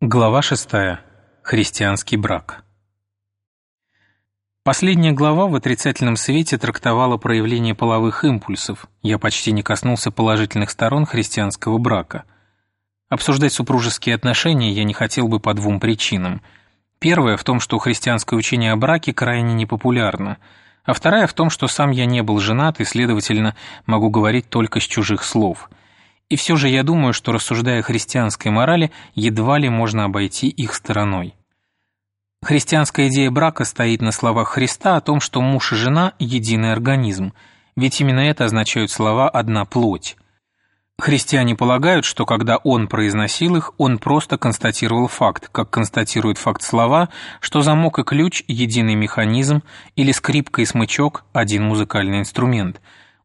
Глава 6. Христианский брак. Последняя глава в отрицательном свете трактовала проявление половых импульсов. Я почти не коснулся положительных сторон христианского брака. Обсуждать супружеские отношения я не хотел бы по двум причинам. Первая в том, что христианское учение о браке крайне непопулярно, а вторая в том, что сам я не был женат и, следовательно, могу говорить только с чужих слов – и все же я думаю, что, рассуждая о христианской морали, едва ли можно обойти их стороной. Христианская идея брака стоит на словах Христа о том, что муж и жена – единый организм, ведь именно это означают слова «одна плоть». Христиане полагают, что когда он произносил их, он просто констатировал факт, как констатирует факт слова, что замок и ключ – единый механизм или скрипка и смычок – один музыкальный инструмент.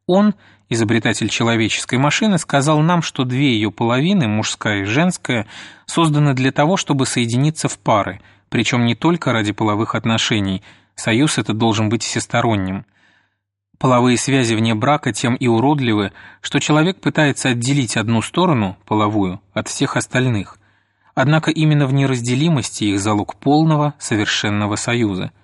Он – изобретатель человеческой машины, сказал нам, что две ее половины, мужская и женская, созданы для того, чтобы соединиться в пары, причем не только ради половых отношений, союз этот должен быть всесторонним. Половые связи вне брака тем и уродливы, что человек пытается отделить одну сторону, половую, от всех остальных. Однако именно в неразделимости их залог полного, совершенного союза –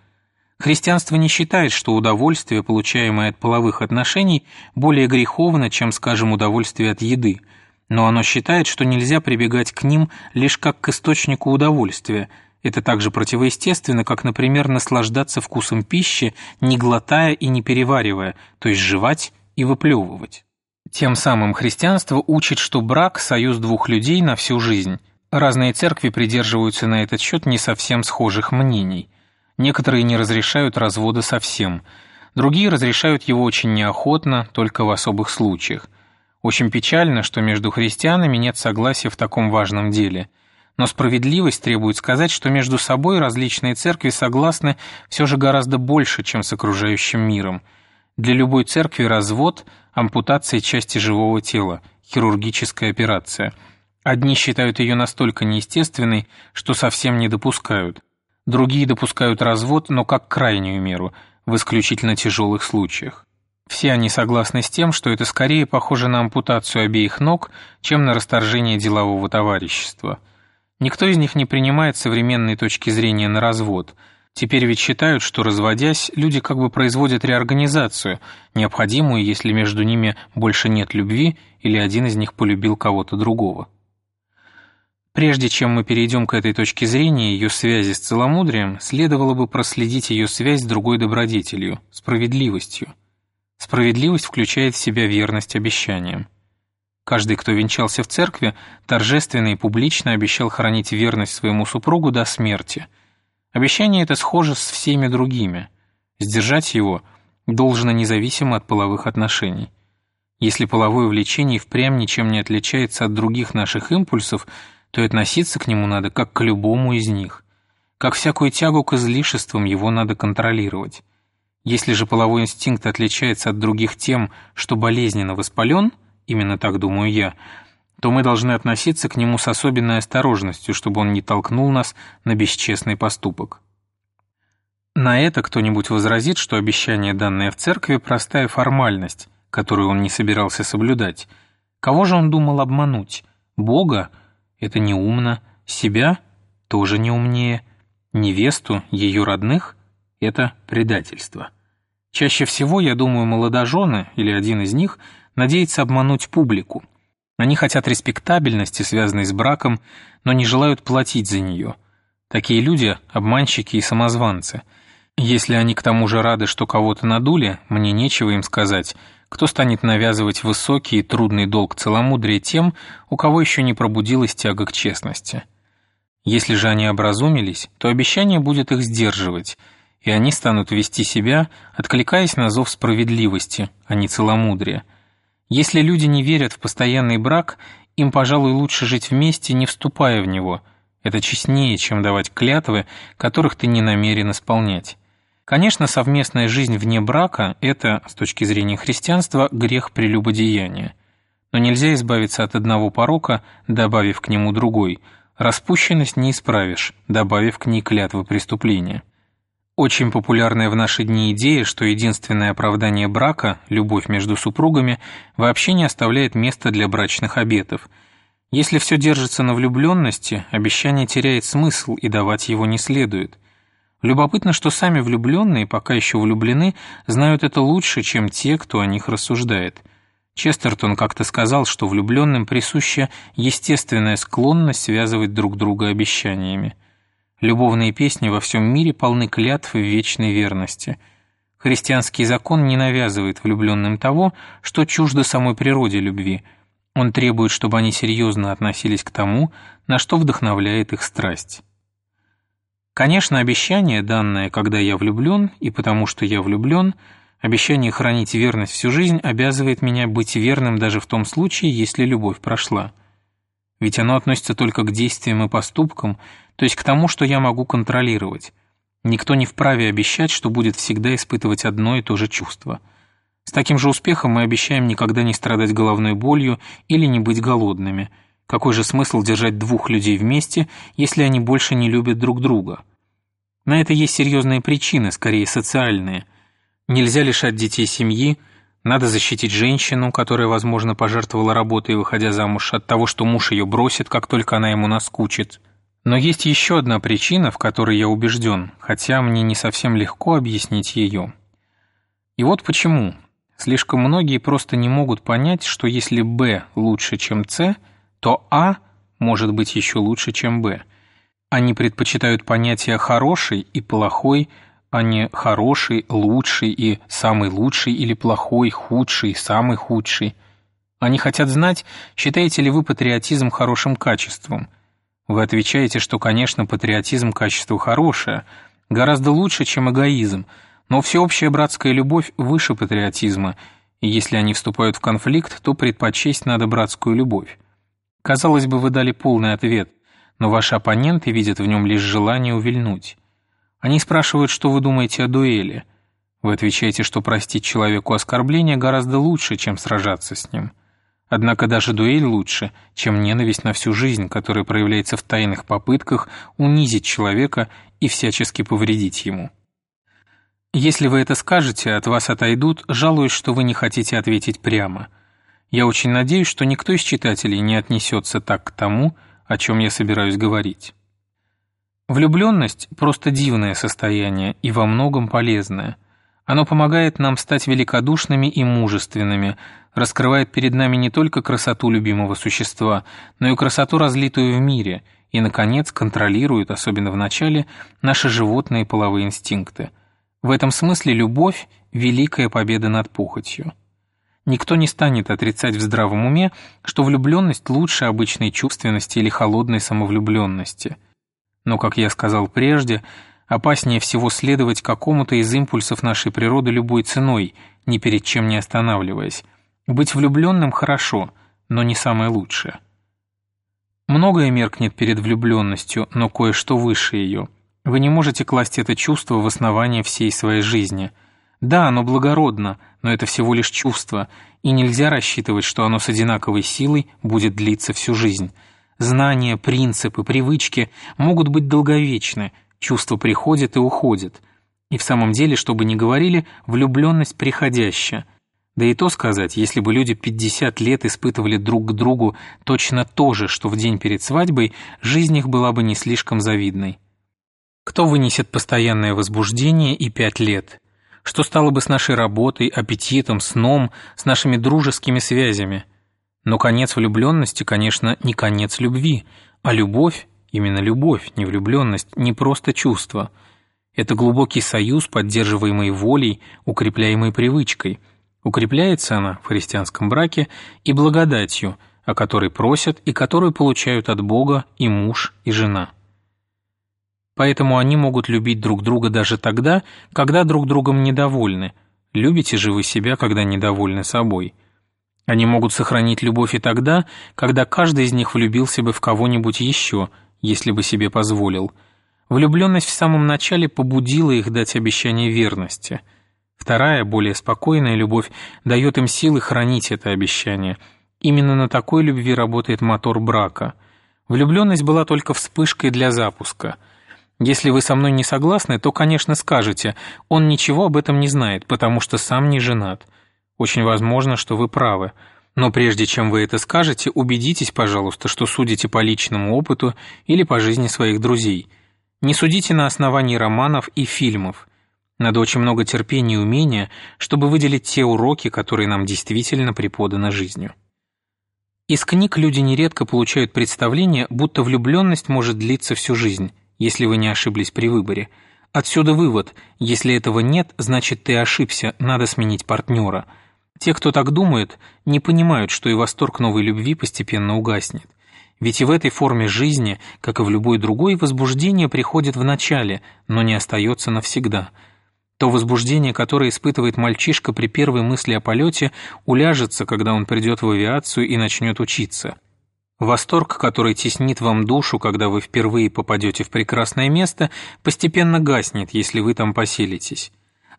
Христианство не считает, что удовольствие, получаемое от половых отношений, более греховно, чем, скажем, удовольствие от еды, но оно считает, что нельзя прибегать к ним лишь как к источнику удовольствия. Это так же противоестественно, как, например, наслаждаться вкусом пищи, не глотая и не переваривая, то есть жевать и выплевывать. Тем самым христианство учит, что брак – союз двух людей на всю жизнь. Разные церкви придерживаются на этот счет не совсем схожих мнений – Некоторые не разрешают развода совсем, другие разрешают его очень неохотно, только в особых случаях. Очень печально, что между христианами нет согласия в таком важном деле. Но справедливость требует сказать, что между собой различные церкви согласны все же гораздо больше, чем с окружающим миром. Для любой церкви развод – ампутация части живого тела, хирургическая операция. Одни считают ее настолько неестественной, что совсем не допускают – Другие допускают развод, но как крайнюю меру, в исключительно тяжелых случаях. Все они согласны с тем, что это скорее похоже на ампутацию обеих ног, чем на расторжение делового товарищества. Никто из них не принимает современной точки зрения на развод. Теперь ведь считают, что разводясь, люди как бы производят реорганизацию, необходимую, если между ними больше нет любви или один из них полюбил кого-то другого. Прежде чем мы перейдем к этой точке зрения ее связи с целомудрием, следовало бы проследить ее связь с другой добродетелью – справедливостью. Справедливость включает в себя верность обещаниям. Каждый, кто венчался в церкви, торжественно и публично обещал хранить верность своему супругу до смерти. Обещание это схоже с всеми другими. Сдержать его должно независимо от половых отношений. Если половое влечение впрямь ничем не отличается от других наших импульсов – то и относиться к нему надо как к любому из них. Как всякую тягу к излишествам его надо контролировать. Если же половой инстинкт отличается от других тем, что болезненно воспален, именно так думаю я, то мы должны относиться к нему с особенной осторожностью, чтобы он не толкнул нас на бесчестный поступок. На это кто-нибудь возразит, что обещание, данное в церкви, простая формальность, которую он не собирался соблюдать. Кого же он думал обмануть? Бога это неумно, себя тоже не умнее, невесту, ее родных – это предательство. Чаще всего, я думаю, молодожены, или один из них, надеется обмануть публику. Они хотят респектабельности, связанной с браком, но не желают платить за нее. Такие люди – обманщики и самозванцы. Если они к тому же рады, что кого-то надули, мне нечего им сказать – кто станет навязывать высокий и трудный долг целомудрия тем, у кого еще не пробудилась тяга к честности? Если же они образумились, то обещание будет их сдерживать, и они станут вести себя, откликаясь на зов справедливости, а не целомудрия. Если люди не верят в постоянный брак, им, пожалуй, лучше жить вместе, не вступая в него. Это честнее, чем давать клятвы, которых ты не намерен исполнять. Конечно, совместная жизнь вне брака – это, с точки зрения христианства, грех прелюбодеяния. Но нельзя избавиться от одного порока, добавив к нему другой. Распущенность не исправишь, добавив к ней клятвы преступления. Очень популярная в наши дни идея, что единственное оправдание брака, любовь между супругами, вообще не оставляет места для брачных обетов. Если все держится на влюбленности, обещание теряет смысл и давать его не следует. Любопытно, что сами влюбленные, пока еще влюблены, знают это лучше, чем те, кто о них рассуждает. Честертон как-то сказал, что влюбленным присуща естественная склонность связывать друг друга обещаниями. Любовные песни во всем мире полны клятв в вечной верности. Христианский закон не навязывает влюбленным того, что чуждо самой природе любви. Он требует, чтобы они серьезно относились к тому, на что вдохновляет их страсть. Конечно, обещание, данное «когда я влюблен» и «потому что я влюблен», обещание хранить верность всю жизнь обязывает меня быть верным даже в том случае, если любовь прошла. Ведь оно относится только к действиям и поступкам, то есть к тому, что я могу контролировать. Никто не вправе обещать, что будет всегда испытывать одно и то же чувство. С таким же успехом мы обещаем никогда не страдать головной болью или не быть голодными. Какой же смысл держать двух людей вместе, если они больше не любят друг друга? На это есть серьезные причины, скорее социальные. Нельзя лишать детей семьи, надо защитить женщину, которая, возможно, пожертвовала работой, выходя замуж, от того, что муж ее бросит, как только она ему наскучит. Но есть еще одна причина, в которой я убежден, хотя мне не совсем легко объяснить ее. И вот почему. Слишком многие просто не могут понять, что если «Б» лучше, чем «С», то «А» может быть еще лучше, чем «Б». Они предпочитают понятия «хороший» и «плохой», а не «хороший», «лучший» и «самый лучший» или «плохой», «худший», «самый худший». Они хотят знать, считаете ли вы патриотизм хорошим качеством. Вы отвечаете, что, конечно, патриотизм – качество хорошее, гораздо лучше, чем эгоизм, но всеобщая братская любовь выше патриотизма, и если они вступают в конфликт, то предпочесть надо братскую любовь. Казалось бы, вы дали полный ответ, но ваши оппоненты видят в нем лишь желание увильнуть. Они спрашивают, что вы думаете о дуэли. Вы отвечаете, что простить человеку оскорбление гораздо лучше, чем сражаться с ним. Однако даже дуэль лучше, чем ненависть на всю жизнь, которая проявляется в тайных попытках унизить человека и всячески повредить ему. Если вы это скажете, от вас отойдут, жалуясь, что вы не хотите ответить прямо. Я очень надеюсь, что никто из читателей не отнесется так к тому, о чем я собираюсь говорить. Влюбленность – просто дивное состояние и во многом полезное. Оно помогает нам стать великодушными и мужественными, раскрывает перед нами не только красоту любимого существа, но и красоту, разлитую в мире, и, наконец, контролирует, особенно в начале, наши животные половые инстинкты. В этом смысле любовь – великая победа над похотью. Никто не станет отрицать в здравом уме, что влюбленность лучше обычной чувственности или холодной самовлюбленности – но, как я сказал прежде, опаснее всего следовать какому-то из импульсов нашей природы любой ценой, ни перед чем не останавливаясь. Быть влюбленным хорошо, но не самое лучшее. Многое меркнет перед влюбленностью, но кое-что выше ее. Вы не можете класть это чувство в основание всей своей жизни. Да, оно благородно, но это всего лишь чувство, и нельзя рассчитывать, что оно с одинаковой силой будет длиться всю жизнь – Знания, принципы, привычки могут быть долговечны, чувства приходят и уходят. И в самом деле, что бы ни говорили, влюбленность приходящая. Да и то сказать, если бы люди 50 лет испытывали друг к другу точно то же, что в день перед свадьбой, жизнь их была бы не слишком завидной. Кто вынесет постоянное возбуждение и пять лет? Что стало бы с нашей работой, аппетитом, сном, с нашими дружескими связями? Но конец влюбленности, конечно, не конец любви, а любовь, именно любовь, не влюбленность, не просто чувство. Это глубокий союз, поддерживаемый волей, укрепляемый привычкой. Укрепляется она в христианском браке и благодатью, о которой просят и которую получают от Бога и муж, и жена. Поэтому они могут любить друг друга даже тогда, когда друг другом недовольны. Любите же вы себя, когда недовольны собой – они могут сохранить любовь и тогда, когда каждый из них влюбился бы в кого-нибудь еще, если бы себе позволил. Влюбленность в самом начале побудила их дать обещание верности. Вторая, более спокойная любовь дает им силы хранить это обещание. Именно на такой любви работает мотор брака. Влюбленность была только вспышкой для запуска. Если вы со мной не согласны, то, конечно, скажете, он ничего об этом не знает, потому что сам не женат – очень возможно, что вы правы. Но прежде чем вы это скажете, убедитесь, пожалуйста, что судите по личному опыту или по жизни своих друзей. Не судите на основании романов и фильмов. Надо очень много терпения и умения, чтобы выделить те уроки, которые нам действительно преподаны жизнью. Из книг люди нередко получают представление, будто влюбленность может длиться всю жизнь, если вы не ошиблись при выборе. Отсюда вывод, если этого нет, значит ты ошибся, надо сменить партнера – те, кто так думает, не понимают, что и восторг новой любви постепенно угаснет. Ведь и в этой форме жизни, как и в любой другой, возбуждение приходит в начале, но не остается навсегда. То возбуждение, которое испытывает мальчишка при первой мысли о полете, уляжется, когда он придет в авиацию и начнет учиться. Восторг, который теснит вам душу, когда вы впервые попадете в прекрасное место, постепенно гаснет, если вы там поселитесь.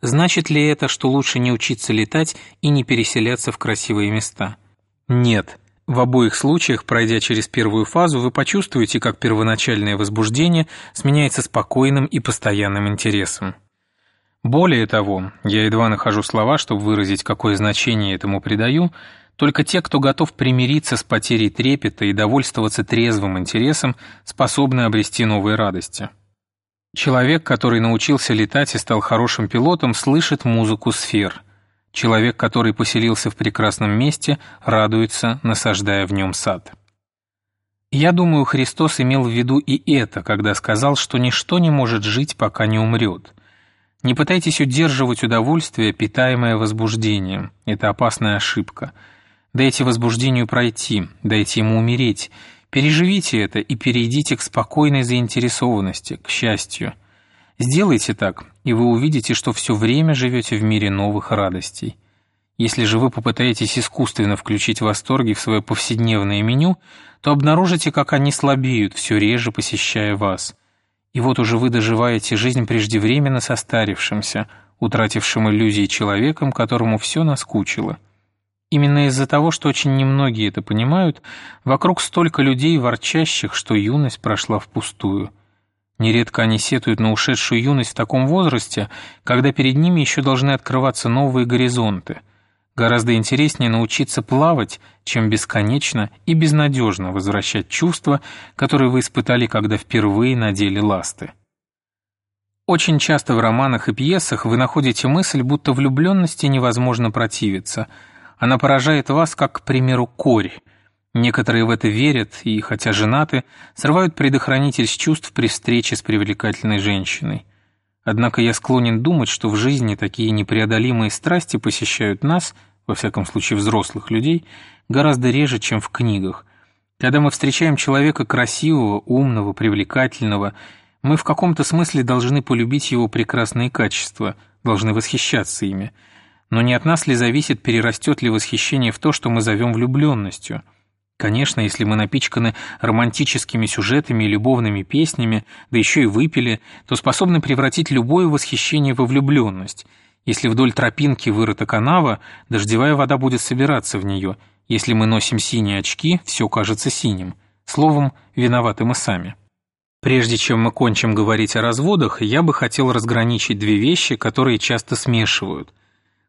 Значит ли это, что лучше не учиться летать и не переселяться в красивые места? Нет. В обоих случаях, пройдя через первую фазу, вы почувствуете, как первоначальное возбуждение сменяется спокойным и постоянным интересом. Более того, я едва нахожу слова, чтобы выразить, какое значение этому придаю, только те, кто готов примириться с потерей трепета и довольствоваться трезвым интересом, способны обрести новые радости. Человек, который научился летать и стал хорошим пилотом, слышит музыку сфер. Человек, который поселился в прекрасном месте, радуется, насаждая в нем сад. Я думаю, Христос имел в виду и это, когда сказал, что ничто не может жить, пока не умрет. Не пытайтесь удерживать удовольствие, питаемое возбуждением. Это опасная ошибка. Дайте возбуждению пройти, дайте ему умереть – Переживите это и перейдите к спокойной заинтересованности, к счастью. Сделайте так, и вы увидите, что все время живете в мире новых радостей. Если же вы попытаетесь искусственно включить восторги в свое повседневное меню, то обнаружите, как они слабеют, все реже посещая вас. И вот уже вы доживаете жизнь преждевременно состарившимся, утратившим иллюзии человеком, которому все наскучило. Именно из-за того, что очень немногие это понимают, вокруг столько людей ворчащих, что юность прошла впустую. Нередко они сетуют на ушедшую юность в таком возрасте, когда перед ними еще должны открываться новые горизонты. Гораздо интереснее научиться плавать, чем бесконечно и безнадежно возвращать чувства, которые вы испытали, когда впервые надели ласты. Очень часто в романах и пьесах вы находите мысль, будто влюбленности невозможно противиться – она поражает вас, как, к примеру, корь. Некоторые в это верят и, хотя женаты, срывают предохранитель с чувств при встрече с привлекательной женщиной. Однако я склонен думать, что в жизни такие непреодолимые страсти посещают нас, во всяком случае взрослых людей, гораздо реже, чем в книгах. Когда мы встречаем человека красивого, умного, привлекательного, мы в каком-то смысле должны полюбить его прекрасные качества, должны восхищаться ими – но не от нас ли зависит, перерастет ли восхищение в то, что мы зовем влюбленностью? Конечно, если мы напичканы романтическими сюжетами и любовными песнями, да еще и выпили, то способны превратить любое восхищение во влюбленность. Если вдоль тропинки вырыта канава, дождевая вода будет собираться в нее. Если мы носим синие очки, все кажется синим. Словом, виноваты мы сами. Прежде чем мы кончим говорить о разводах, я бы хотел разграничить две вещи, которые часто смешивают –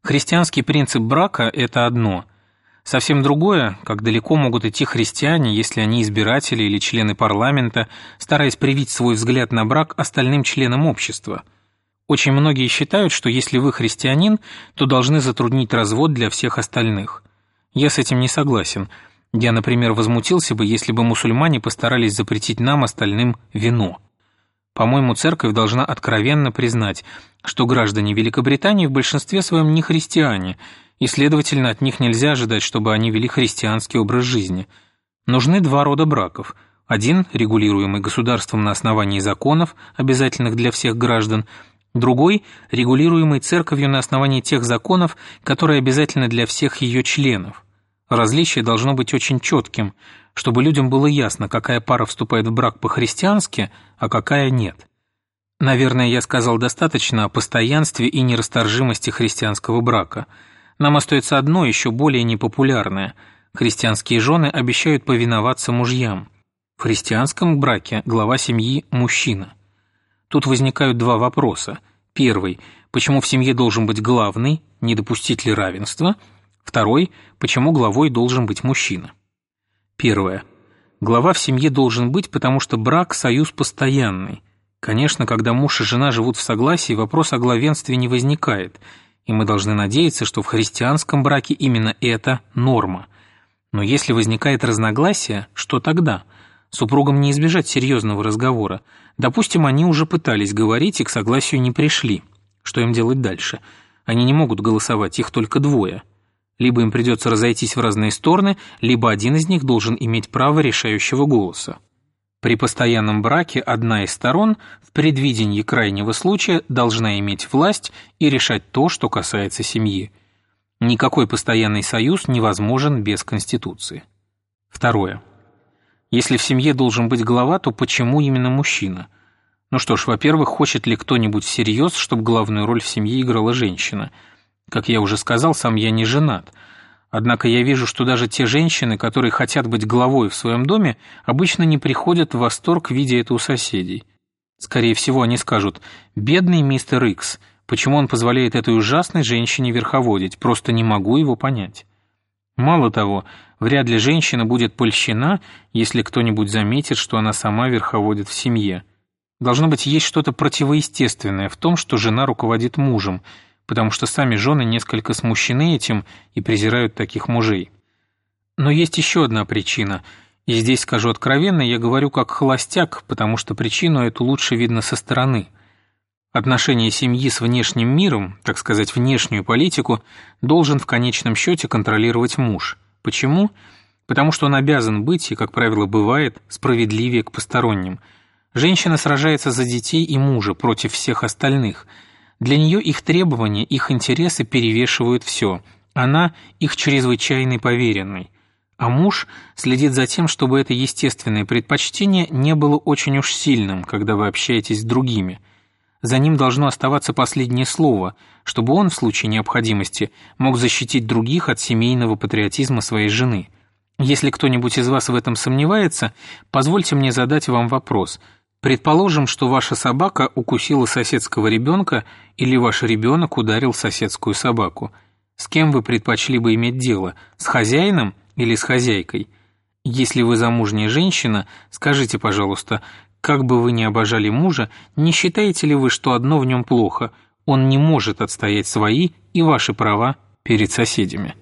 Христианский принцип брака – это одно. Совсем другое, как далеко могут идти христиане, если они избиратели или члены парламента, стараясь привить свой взгляд на брак остальным членам общества. Очень многие считают, что если вы христианин, то должны затруднить развод для всех остальных. Я с этим не согласен. Я, например, возмутился бы, если бы мусульмане постарались запретить нам остальным вино. По-моему, церковь должна откровенно признать, что граждане Великобритании в большинстве своем не христиане, и, следовательно, от них нельзя ожидать, чтобы они вели христианский образ жизни. Нужны два рода браков. Один, регулируемый государством на основании законов, обязательных для всех граждан, другой, регулируемый церковью на основании тех законов, которые обязательны для всех ее членов. Различие должно быть очень четким, чтобы людям было ясно, какая пара вступает в брак по-христиански, а какая нет. Наверное, я сказал достаточно о постоянстве и нерасторжимости христианского брака. Нам остается одно, еще более непопулярное. Христианские жены обещают повиноваться мужьям. В христианском браке глава семьи – мужчина. Тут возникают два вопроса. Первый – почему в семье должен быть главный, не допустить ли равенства – Второй – почему главой должен быть мужчина. Первое. Глава в семье должен быть, потому что брак – союз постоянный. Конечно, когда муж и жена живут в согласии, вопрос о главенстве не возникает, и мы должны надеяться, что в христианском браке именно это норма. Но если возникает разногласие, что тогда? Супругам не избежать серьезного разговора. Допустим, они уже пытались говорить и к согласию не пришли. Что им делать дальше? Они не могут голосовать, их только двое – либо им придется разойтись в разные стороны, либо один из них должен иметь право решающего голоса. При постоянном браке одна из сторон в предвидении крайнего случая должна иметь власть и решать то, что касается семьи. Никакой постоянный союз невозможен без Конституции. Второе. Если в семье должен быть глава, то почему именно мужчина? Ну что ж, во-первых, хочет ли кто-нибудь всерьез, чтобы главную роль в семье играла женщина – как я уже сказал, сам я не женат. Однако я вижу, что даже те женщины, которые хотят быть главой в своем доме, обычно не приходят в восторг, видя это у соседей. Скорее всего, они скажут «Бедный мистер Икс, почему он позволяет этой ужасной женщине верховодить? Просто не могу его понять». Мало того, вряд ли женщина будет польщена, если кто-нибудь заметит, что она сама верховодит в семье. Должно быть, есть что-то противоестественное в том, что жена руководит мужем – потому что сами жены несколько смущены этим и презирают таких мужей. Но есть еще одна причина, и здесь скажу откровенно, я говорю как холостяк, потому что причину эту лучше видно со стороны. Отношение семьи с внешним миром, так сказать, внешнюю политику, должен в конечном счете контролировать муж. Почему? Потому что он обязан быть, и, как правило, бывает, справедливее к посторонним. Женщина сражается за детей и мужа против всех остальных – для нее их требования, их интересы перевешивают все. Она их чрезвычайный поверенный. А муж следит за тем, чтобы это естественное предпочтение не было очень уж сильным, когда вы общаетесь с другими. За ним должно оставаться последнее слово, чтобы он в случае необходимости мог защитить других от семейного патриотизма своей жены. Если кто-нибудь из вас в этом сомневается, позвольте мне задать вам вопрос – Предположим, что ваша собака укусила соседского ребенка или ваш ребенок ударил соседскую собаку. С кем вы предпочли бы иметь дело, с хозяином или с хозяйкой? Если вы замужняя женщина, скажите, пожалуйста, как бы вы ни обожали мужа, не считаете ли вы, что одно в нем плохо? Он не может отстоять свои и ваши права перед соседями.